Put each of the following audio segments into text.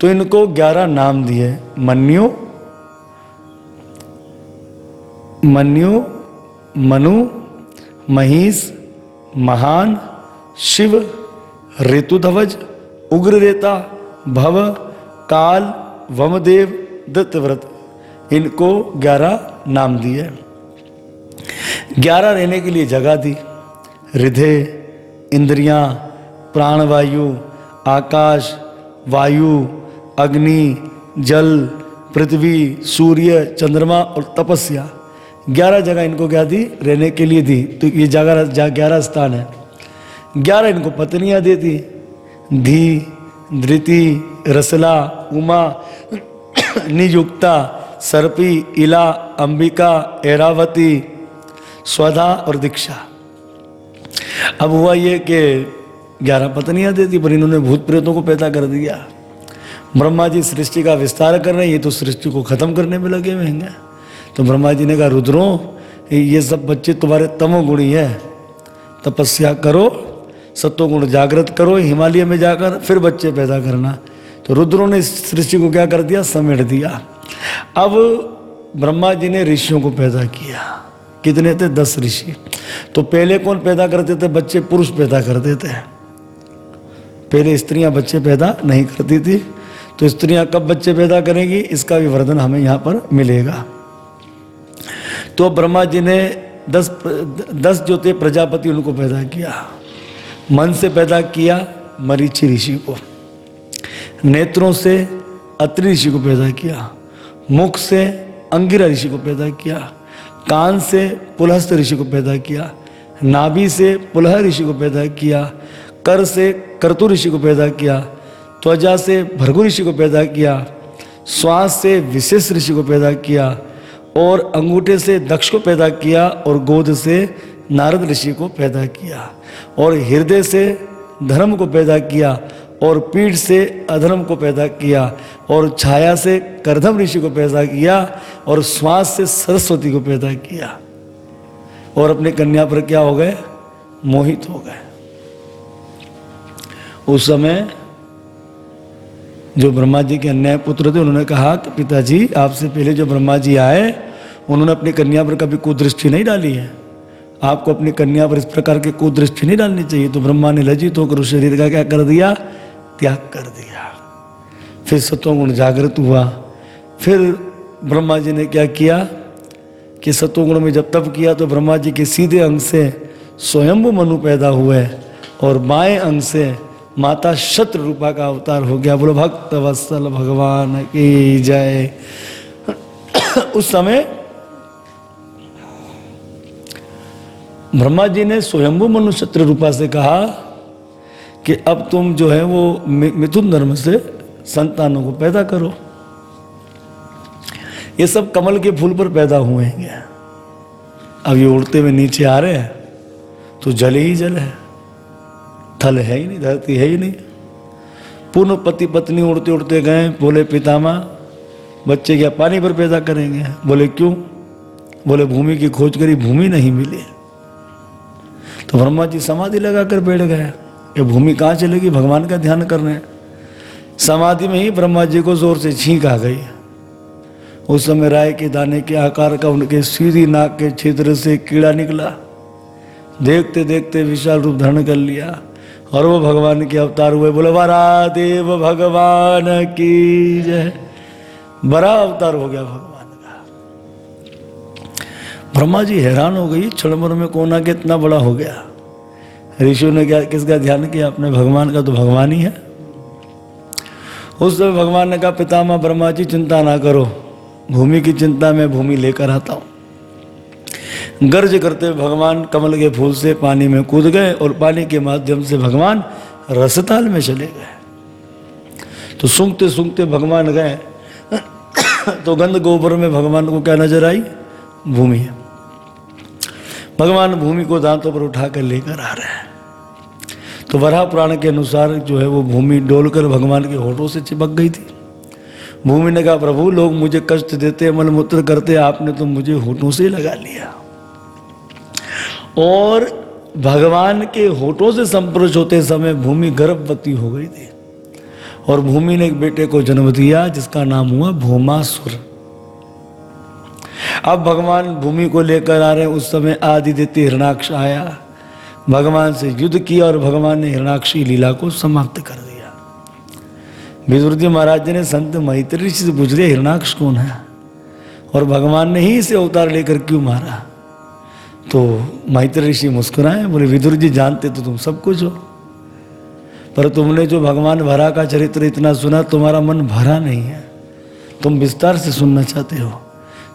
तो इनको ग्यारह नाम दिए। मन्यु मन्यु, मनु महिष महान, शिव, ऋतुध्वज, उग्ररेता, भव, काल, वमदेव, दत्तव्रत। इनको ग्यारह नाम दिए। ग्यारह रहने के लिए जगह दी। हृदय, इंद्रियाँ, प्राणवायु, आकाश, वायु अग्नि, जल, पृथ्वी, सूर्य, चंद्रमा और तपस्या। ग्यारह जगह इनको क्या दी? रहने के लिए दी। तो ये जगह ग्यारह स्थान है। ग्यारह इनको पत्नियाँ देती। धी, धृति, रसला, उमा, नियुक्ता, सर्पी, इला, अंबिका एरावती स्वधा और दीक्षा। अब हुआ ये कि ग्यारह पत्नियाँ देती, पर इन्होंने भूत प्रेतों को पैदा कर दिया। ब्रह्मा जी सृष्टि का विस्तार कर रहे हैं, ये तो सृष्टि को खत्म करने में लगे हुए हैं। तो ब्रह्मा जी ने कहा, रुद्रो, ये सब बच्चे तुम्हारे तमोगुणी है। तपस्या करो, सत्वगुण जागृत करो, हिमालय में जाकर फिर बच्चे पैदा करना। तो रुद्रों ने इस सृष्टि को क्या कर दिया? समेट दिया। अब ब्रह्मा जी ने ऋषियों को पैदा किया। कितने थे? दस ऋषि। तो पहले कौन पैदा करते थे? बच्चे पुरुष पैदा करते थे पहले स्त्रियाँ बच्चे पैदा नहीं करती थी। तो स्त्रियाँ कब बच्चे पैदा करेंगी, इसका भी वर्णन हमें यहाँ पर मिलेगा। तो ब्रह्मा जी ने दस दस जो थे प्रजापति उनको पैदा किया। मन से पैदा किया मरीचि ऋषि को। नेत्रों से अत्रि ऋषि को पैदा किया। मुख से अंगिरा ऋषि को पैदा किया। कान से पुलहस्त ऋषि को पैदा किया। नाभि से पुलह ऋषि को पैदा किया। कर से कर्तु ऋषि को पैदा किया। त्वचा से भृगु ऋषि को पैदा किया, श्वास से विशेष ऋषि को पैदा किया, और अंगूठे से दक्ष को पैदा किया, और गोद से नारद ऋषि को पैदा किया, और हृदय से धर्म को पैदा किया, और पीठ से अधर्म को पैदा किया, और छाया से करधम ऋषि को पैदा किया, और श्वास से सरस्वती को पैदा किया, और अपने कन्या पर क्या हो गए? मोहित हो गए। उस समय जो ब्रह्मा जी के अन्याय पुत्र थे, उन्होंने कहा कि पिताजी, आपसे पहले जो ब्रह्मा जी आए, उन्होंने अपनी कन्या पर कभी कुदृष्टि नहीं डाली है। आपको अपनी कन्या पर इस प्रकार की कुदृष्टि नहीं डालनी चाहिए। तो ब्रह्मा ने लज्जित होकर उस शरीर का क्या कर दिया? त्याग कर दिया। फिर सत्वगुण जागृत हुआ। फिर ब्रह्मा जी ने क्या किया कि सत्वगुण में जब तप किया तो ब्रह्मा जी के सीधे अंग से स्वयंभू मनु पैदा हुए और बाएँ अंग से माता शत्रु रूपा का अवतार हो गया। बोलो, भक्त वत्सल भगवान की जय। उस समय ब्रह्मा जी ने स्वयंभू मनु शत्रु रूपा से कहा कि अब तुम जो है वो मिथुन धर्म से संतानों को पैदा करो। ये सब कमल के फूल पर पैदा हुए हैं। अब ये उड़ते हुए नीचे आ रहे हैं तो जल ही जल है। थल है ही नहीं, धरती है ही नहीं। पूर्ण पति पत्नी उड़ते उड़ते गए, बोले पितामा बच्चे क्या पानी पर पैदा करेंगे? बोले, क्यों? बोले, भूमि की खोज करी, भूमि नहीं मिली। तो ब्रह्मा जी समाधि लगाकर बैठ गए। ये भूमि कहाँ चलेगी भगवान का ध्यान कर रहे हैं समाधि में ही ब्रह्मा जी को ज़ोर से छींक आ गई। उस समय राय के दाने के आकार का उनके सीधी नाक के क्षेत्र से कीड़ा निकला। देखते देखते विशाल रूप धारण कर लिया। और वो भगवान के अवतार हुए। बोले, वरा देव भगवान की जय। बड़ा अवतार हो गया भगवान का। ब्रह्मा जी हैरान हो गई क्षण में कौन आके इतना बड़ा हो गया? ऋषियों ने क्या किसका ध्यान किया अपने भगवान का तो भगवान ही है। उस समय भगवान ने कहा, पितामह, ब्रह्मा जी, चिंता ना करो। भूमि की चिंता में भूमि लेकर आता हूँ। गर्ज करते भगवान कमल के फूल से पानी में कूद गए और पानी के माध्यम से भगवान रसताल में चले गए। तो सूंघते सूंघते भगवान गए। तो गंध गोबर में भगवान को क्या नज़र आई? भूमि। भगवान भूमि को दांतों पर उठाकर लेकर आ रहे हैं। तो वराह पुराण के अनुसार जो है वो भूमि डोलकर भगवान के होठों से चिपक गई थी। भूमि ने कहा, प्रभु, लोग मुझे कष्ट देते, मलमूत्र करते, आपने तो मुझे होठों से लगा लिया। और भगवान के होठों से संपर्श होते समय भूमि गर्भवती हो गई थी। और भूमि ने एक बेटे को जन्म दिया, जिसका नाम हुआ भूमासुर। अब भगवान भूमि को लेकर आ रहे उस समय आदि देती हिरणाक्ष आया। भगवान से युद्ध किया और भगवान ने हिरणाक्षी लीला को समाप्त कर दिया। विदुर जी महाराज जी ने संत मैत्री से पूछ लिया, हिरणाक्ष कौन है? और भगवान ने ही इसे अवतार लेकर क्यों मारा? तो मैत्री ऋषि मुस्कुराए, बोले, विदुर जी, जानते तो तुम सब कुछ हो। पर तुमने जो भगवान भरा का चरित्र इतना सुना, तुम्हारा मन भरा नहीं है। तुम विस्तार से सुनना चाहते हो।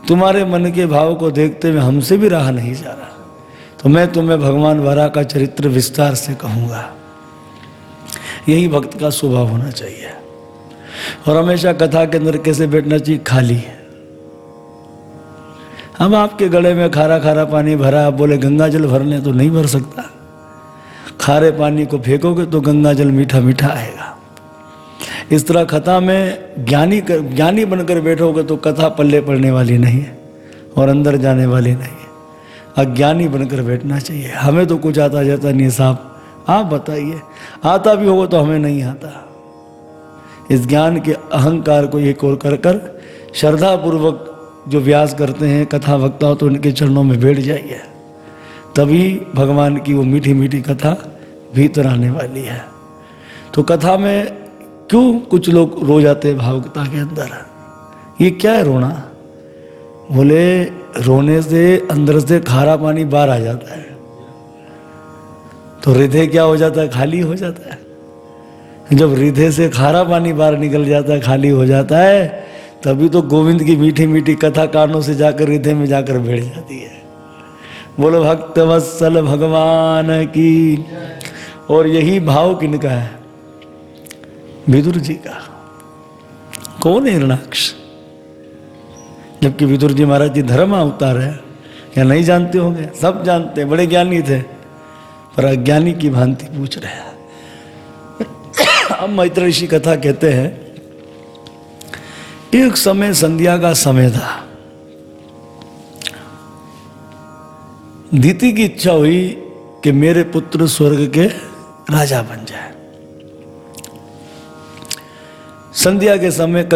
तुम्हारे मन के भाव को देखते हुए हमसे भी रहा नहीं जा रहा। तो मैं तुम्हें भगवान भरा का चरित्र विस्तार से कहूँगा। यही भक्त का स्वभाव होना चाहिए। और हमेशा कथा के अंदर कैसे बैठना चाहिए? खाली हम आपके गले में खारा खारा पानी भरा आप बोले गंगा जल भरने तो नहीं भर सकता। खारे पानी को फेंकोगे तो गंगा जल मीठा मीठा आएगा। इस तरह कथा में ज्ञानी कर, ज्ञानी बनकर बैठोगे तो कथा पल्ले पड़ने वाली नहीं है और अंदर जाने वाली नहीं है। अज्ञानी बनकर बैठना चाहिए। हमें तो कुछ आता जाता नहीं साहब। आप बताइए आता भी होगा तो हमें नहीं आता। इस ज्ञान के अहंकार को एक और कर कर श्रद्धा पूर्वक जो व्यास करते हैं, कथा वक्ता हो तो उनके चरणों में बैठ जाइए। तभी भगवान की वो मीठी मीठी कथा भीतर आने वाली है। तो कथा में क्यों कुछ लोग रो जाते हैं भावुकता के अंदर? ये क्या है रोना? बोले, रोने से अंदर से खारा पानी बाहर आ जाता है। तो हृदय क्या हो जाता है? खाली हो जाता है। जब हृदय से खारा पानी बाहर निकल जाता है, खाली हो जाता है तभी तो गोविंद की मीठी मीठी कथा कानों से जाकर हृदय में जाकर बैठ जाती है। बोलो, भक्त वत्सल भगवान की। और यही भाव किनका है? विदुर जी का। कौन है हिरणाक्ष? जबकि विदुर जी महाराज जी धर्म अवतार है। या नहीं जानते होंगे? सब जानते हैं, बड़े ज्ञानी थे, पर अज्ञानी की भांति पूछ रहे हैं। अब मैत्र ऋषि कथा कहते हैं एक समय संध्या का समय था। दीति की इच्छा हुई कि मेरे पुत्र स्वर्ग के राजा बन जाए। संध्या के समय